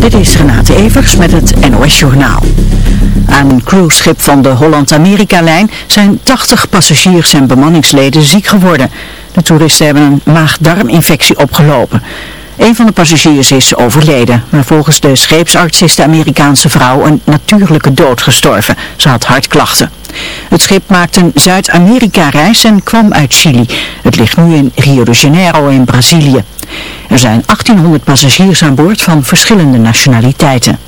Dit is Renate Evers met het NOS Journaal. Aan een cruiseschip van de Holland-Amerika-lijn zijn 80 passagiers en bemanningsleden ziek geworden. De toeristen hebben een maag-darminfectie opgelopen. Een van de passagiers is overleden, maar volgens de scheepsarts is de Amerikaanse vrouw een natuurlijke dood gestorven. Ze had hartklachten. Het schip maakte een Zuid-Amerika-reis en kwam uit Chili. Het ligt nu in Rio de Janeiro in Brazilië. Er zijn 1800 passagiers aan boord van verschillende nationaliteiten.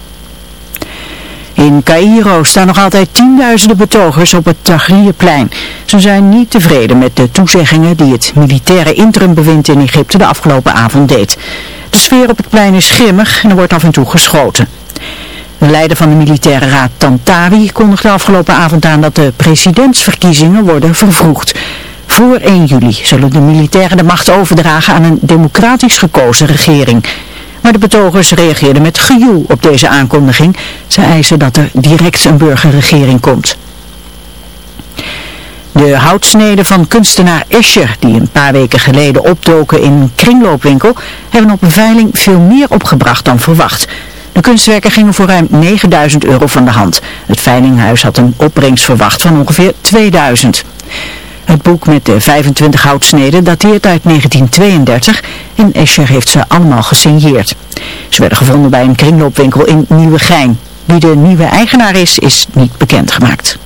In Cairo staan nog altijd tienduizenden betogers op het Tahrirplein. Ze zijn niet tevreden met de toezeggingen die het militaire interimbewind in Egypte de afgelopen avond deed. De sfeer op het plein is grimmig en er wordt af en toe geschoten. De leider van de militaire raad Tantawi kondigde afgelopen avond aan dat de presidentsverkiezingen worden vervroegd. Voor 1 juli zullen de militairen de macht overdragen aan een democratisch gekozen regering. Maar de betogers reageerden met gejoel op deze aankondiging. Ze eisen dat er direct een burgerregering komt. De houtsneden van kunstenaar Escher, die een paar weken geleden opdoken in een kringloopwinkel, hebben op een veiling veel meer opgebracht dan verwacht. De kunstwerken gingen voor ruim 9000 euro van de hand. Het veilinghuis had een opbrengst verwacht van ongeveer 2000. Het boek met de 25 houtsneden dateert uit 1932 en Escher heeft ze allemaal gesigneerd. Ze werden gevonden bij een kringloopwinkel in Nieuwegein. Wie de nieuwe eigenaar is, is niet bekendgemaakt.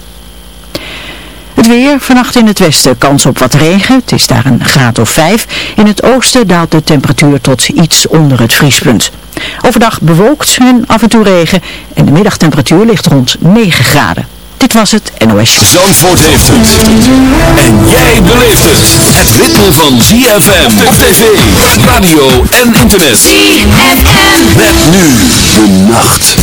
Het weer, vannacht in het westen kans op wat regen, het is daar een graad of 5. In het oosten daalt de temperatuur tot iets onder het vriespunt. Overdag bewolkt en af en toe regen en de middagtemperatuur ligt rond 9 graden. Dit was het NOS. Zandvoort heeft het. Jij beleeft het. Het ritme van ZFM op tv, radio en internet. ZFM. Met nu de nacht.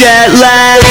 jet lag.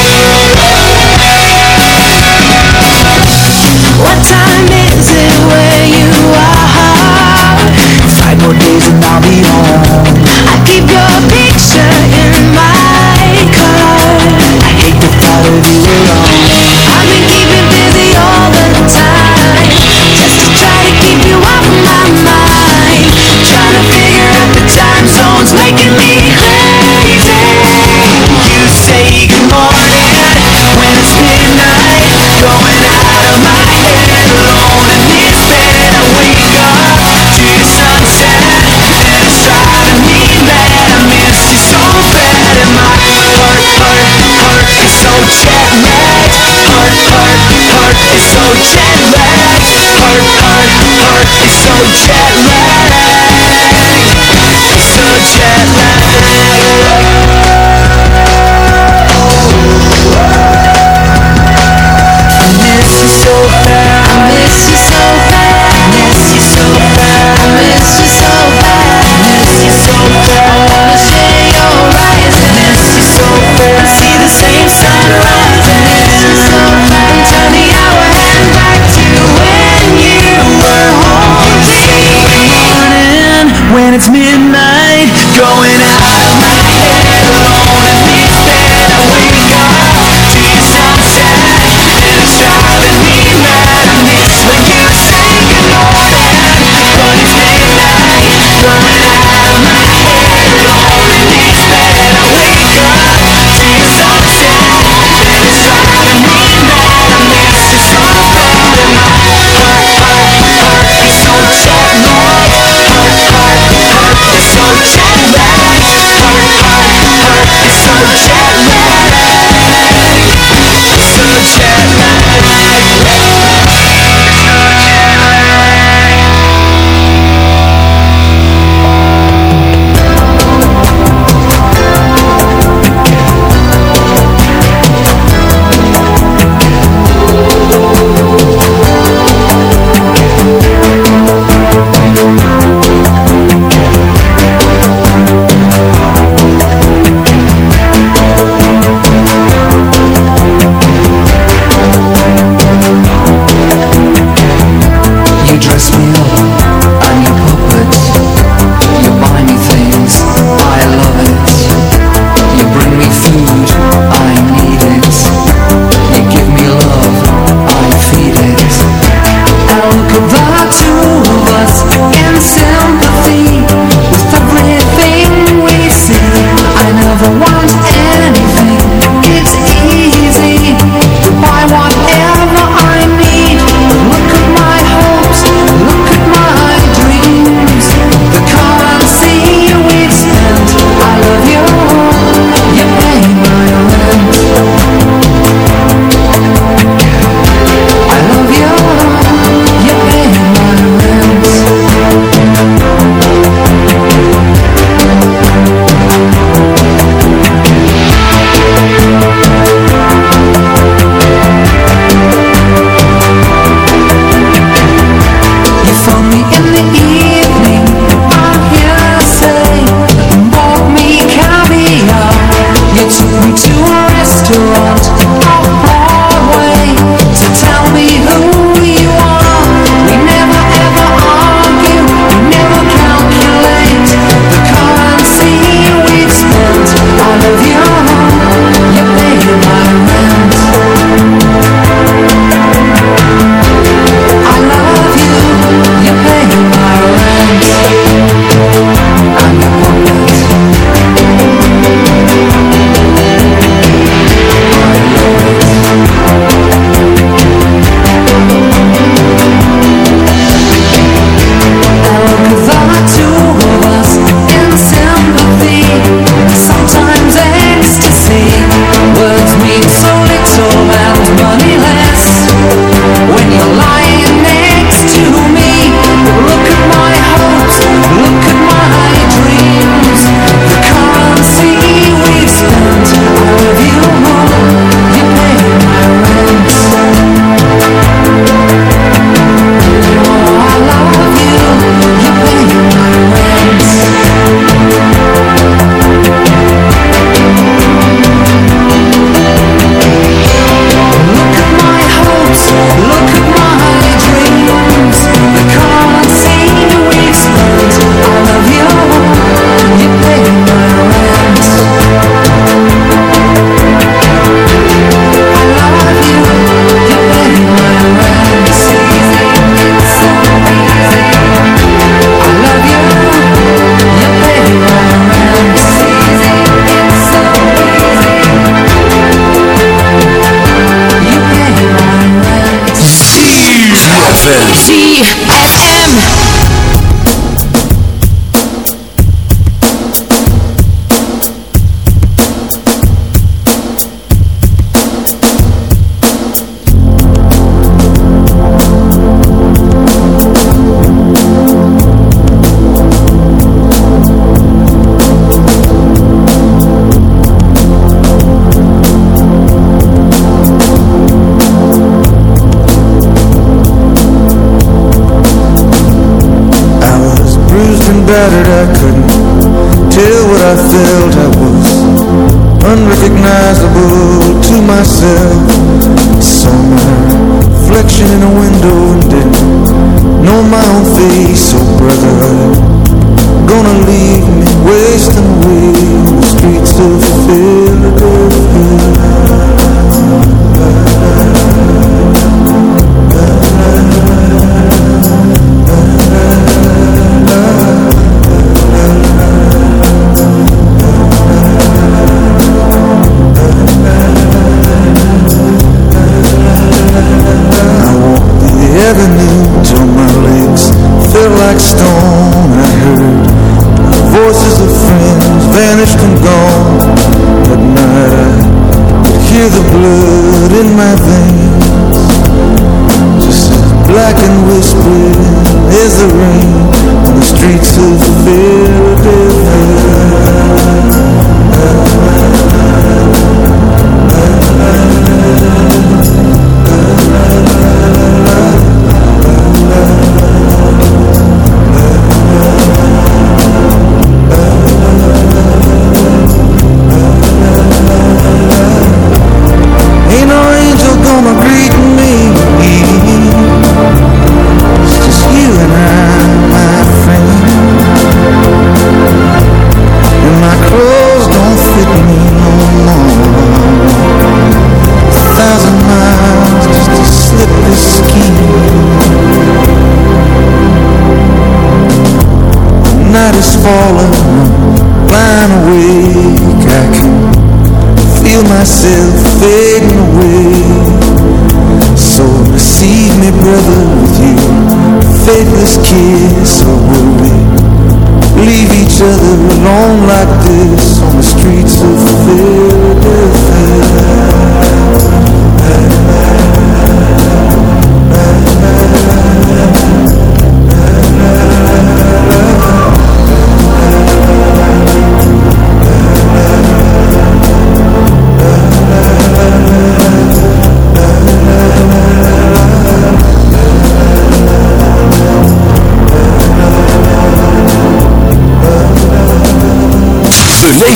fallen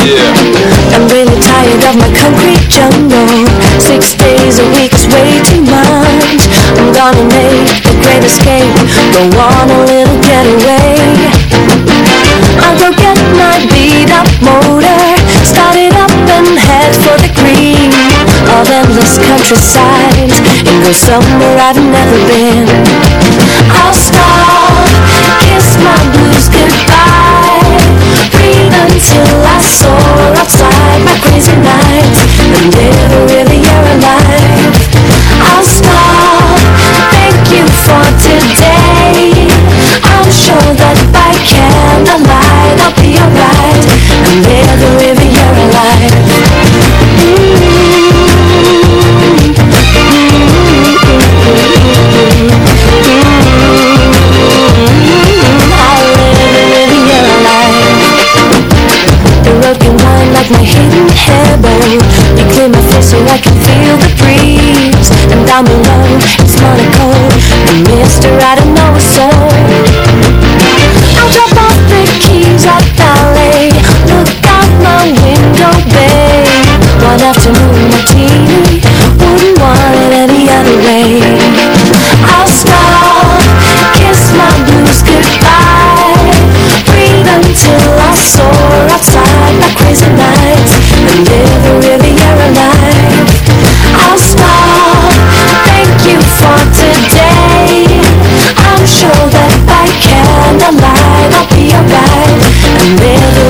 I'm really tired of my concrete jungle. Six days a week is way too much. I'm gonna make a great escape. Go on a little getaway. I'll go get my beat up motor. Start it up and head for the green. Of endless countryside. And go somewhere I've never been. I'll stop, kiss my blues goodbye until I soar outside my crazy nights And live a really you're alive I'll stop, thank you for today. I'm sure that by candlelight I'll be alright And live a really you're hairbone You clear my face so I can feel the breeze. And down below it's Monaco. And Mr. I don't know a soul I'll drop off the keys at ballet. Look out my window, babe One afternoon martini Wouldn't want it any other way. I'll stop, kiss my blues goodbye. Breathe until I soar outside my crazy nights I'll stop, thank you for today. I'm sure that by candlelight I'll be alright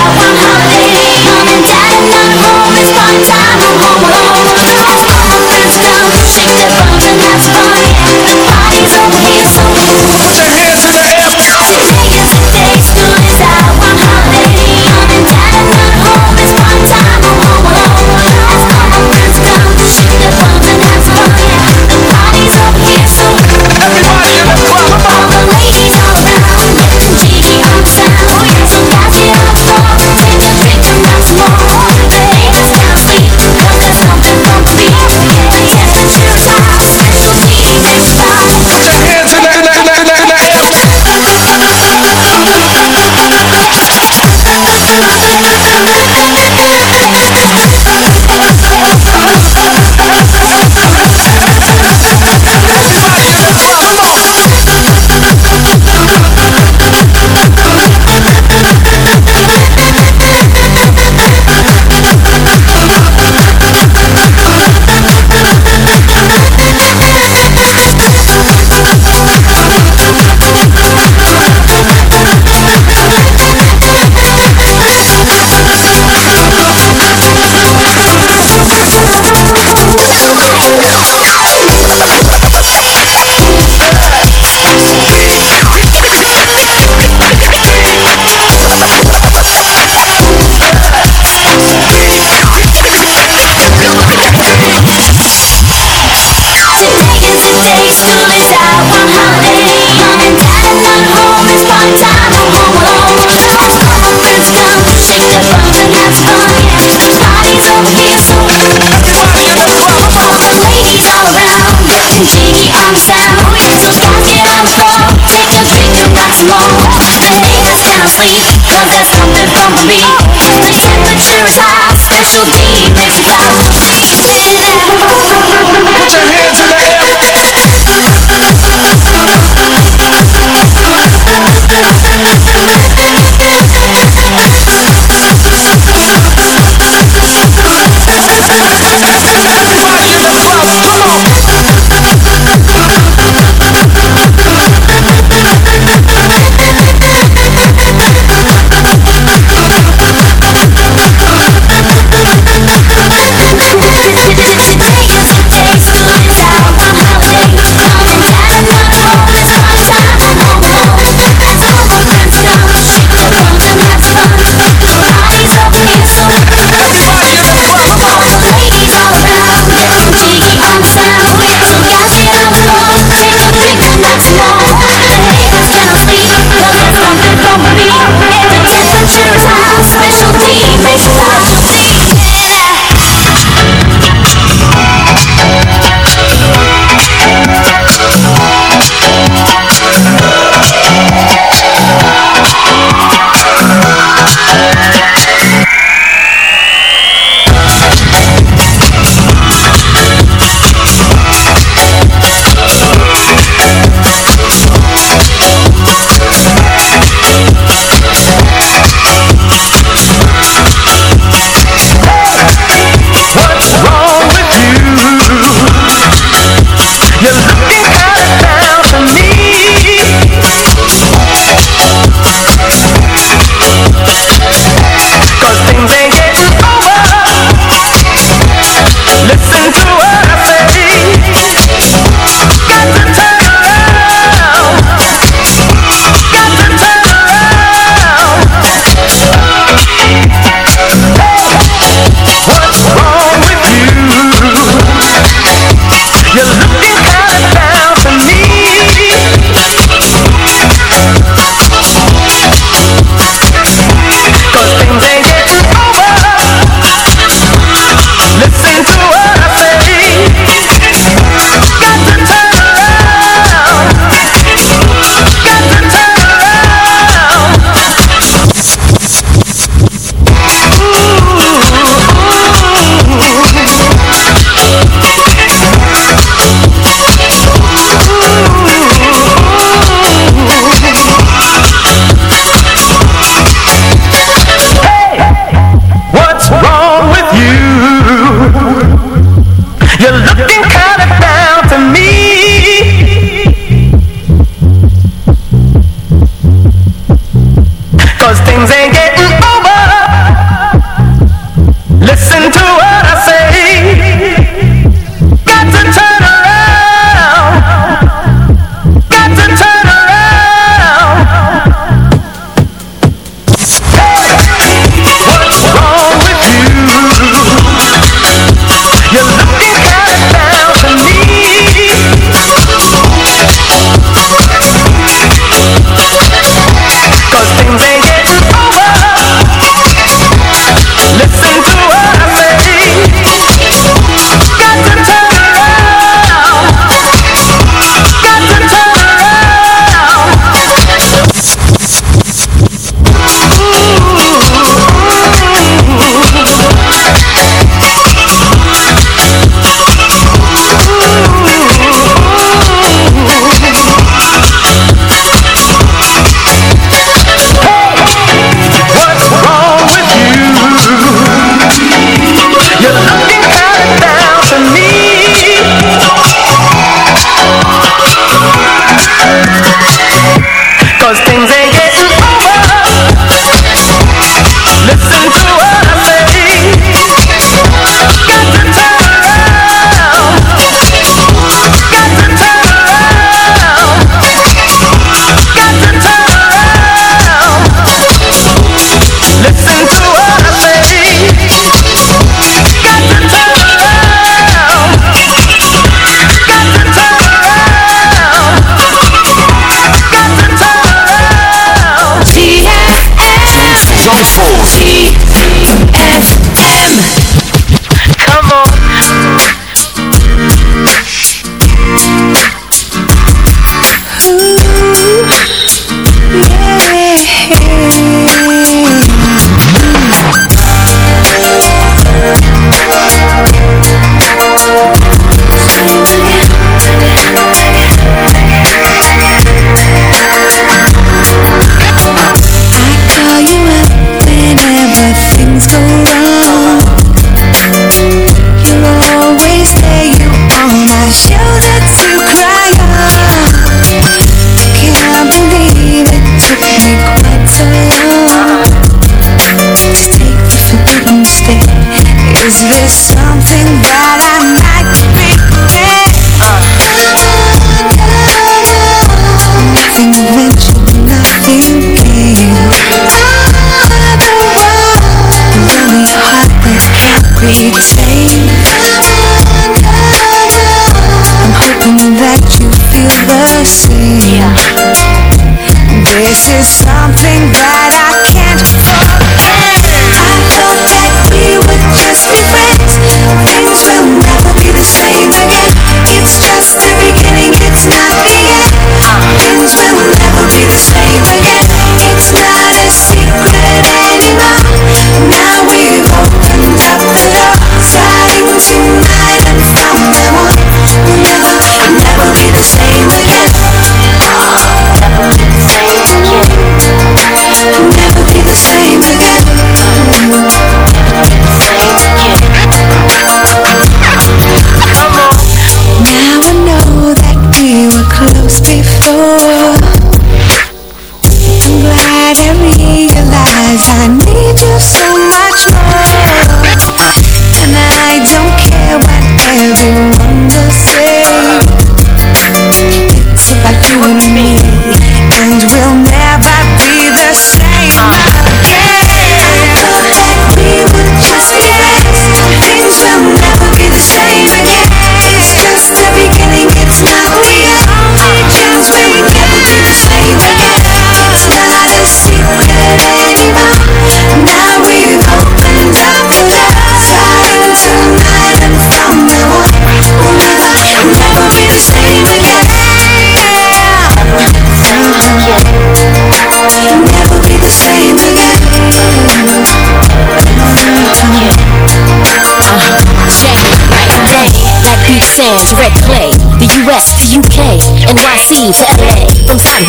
so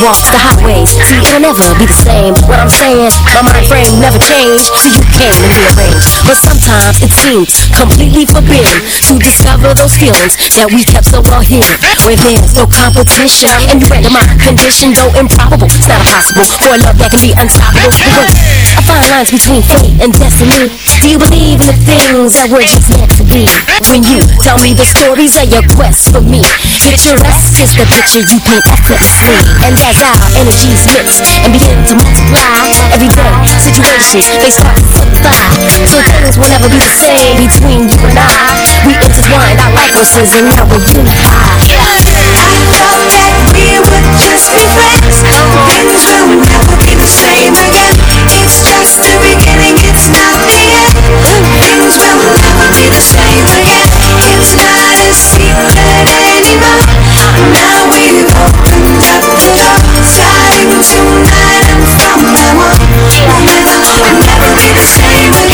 walks the high highways. See, it'll never be the same. What I'm saying, my mind frame never changed. See, you came and rearranged, but sometimes it seems completely forbidden to discover those feelings that we kept so well hidden. Where there's no competition, and you read my condition, though improbable, it's not impossible for a love that can be unstoppable. Wait, I find lines between fate and destiny. Do you believe in the things that were just meant to be? When you tell me the stories of your quest for me, picturesque is the picture you paint effortlessly. And as our energies mix and begin to multiply, everyday situations they start to solidify. So things will never be the same between you and I. We intertwined our life forces and now we're unified. I thought that we would just be friends. Things will never be the same again. It's just the beginning, it's not the end. Things will never be the same again. It's not a secret anymore. Now we've opened tonight and from now on I'll never, I'll never be the same. again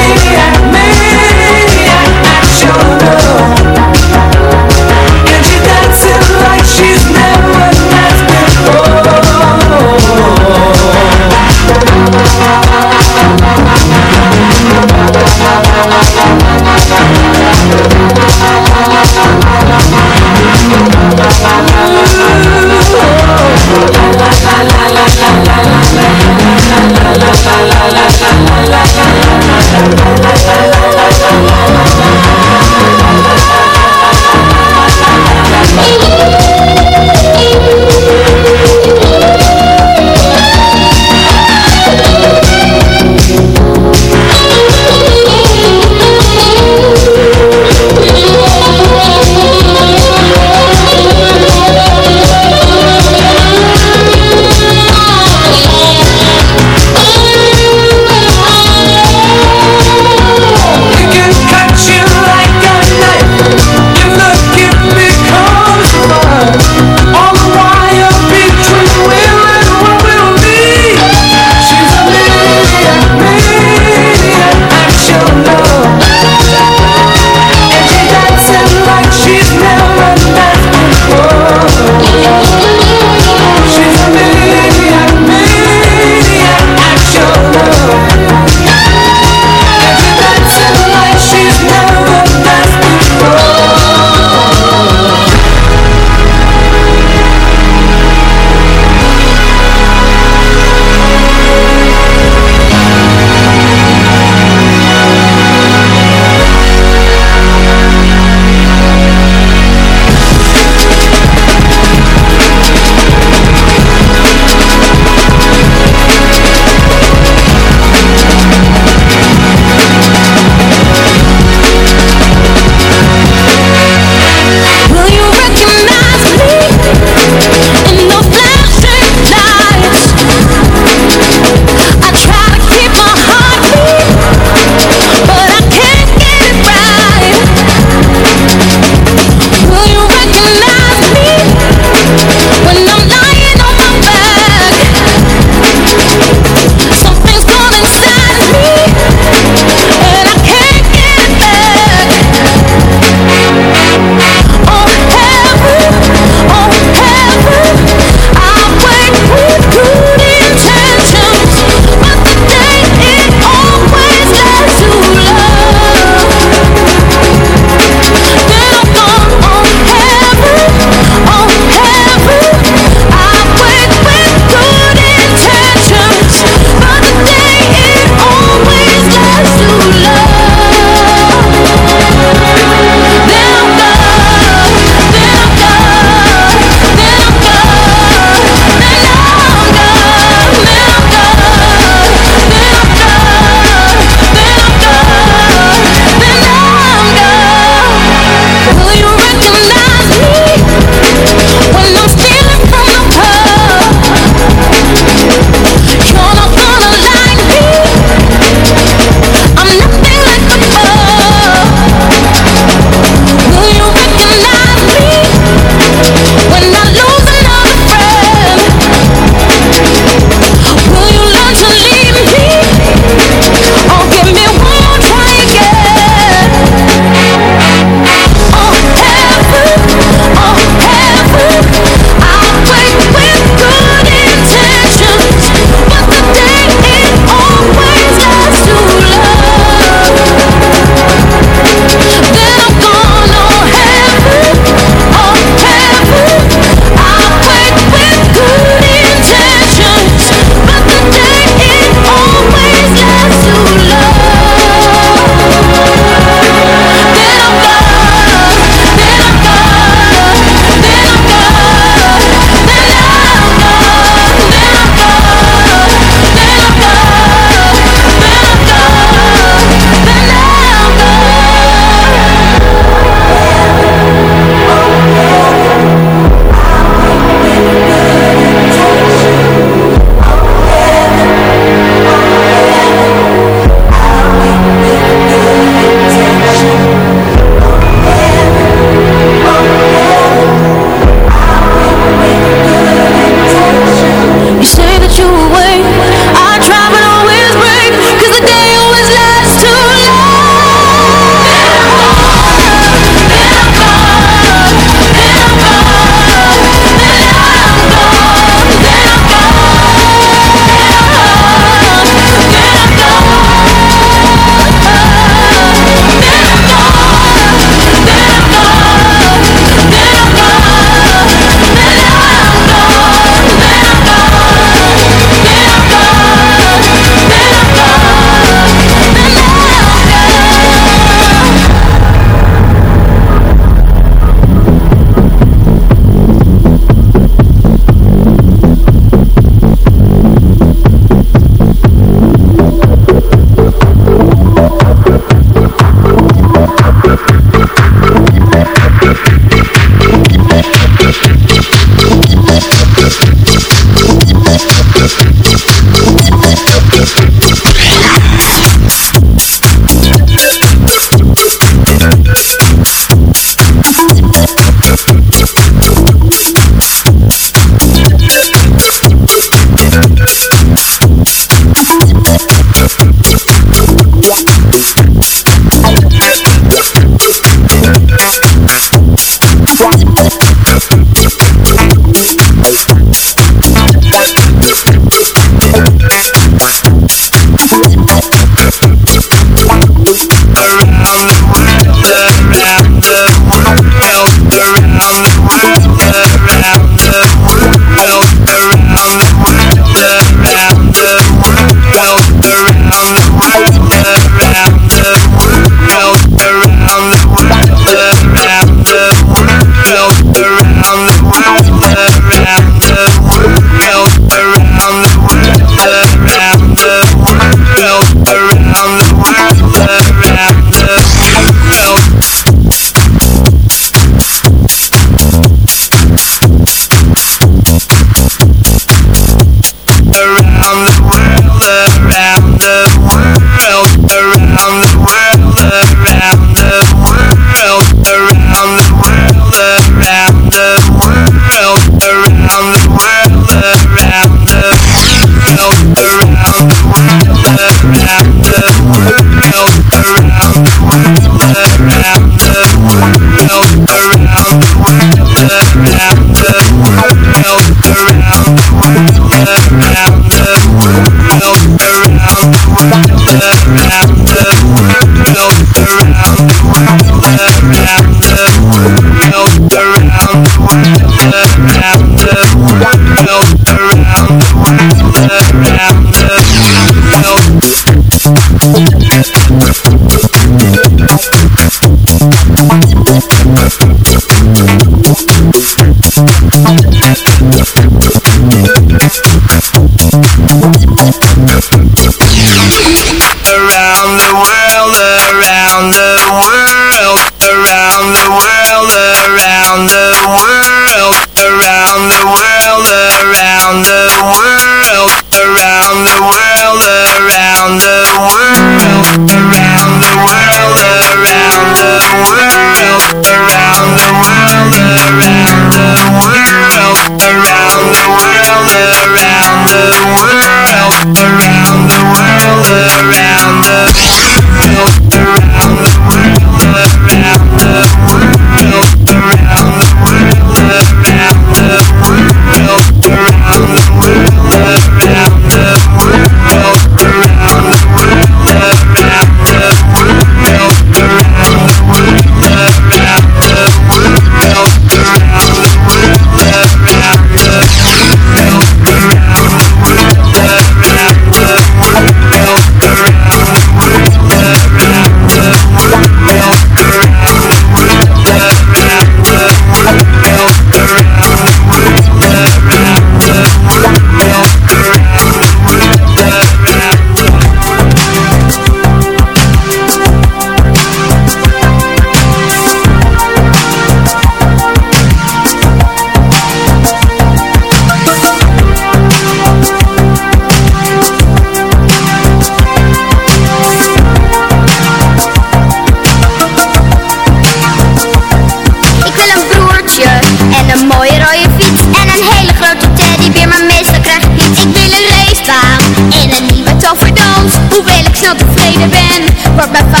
We're been, but my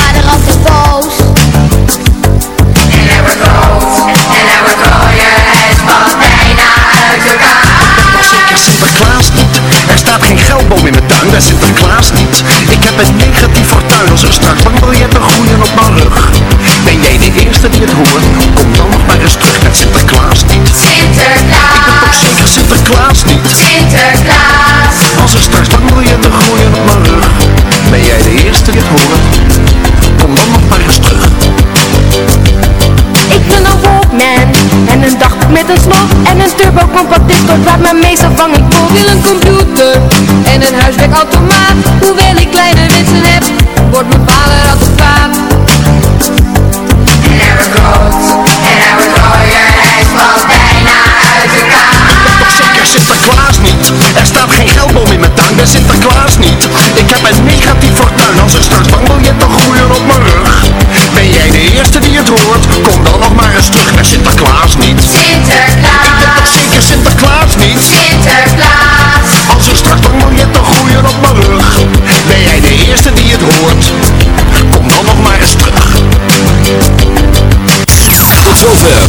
Meestal vang ik Ik wil een computer en een huiswerkautomaat. Hoewel ik kleine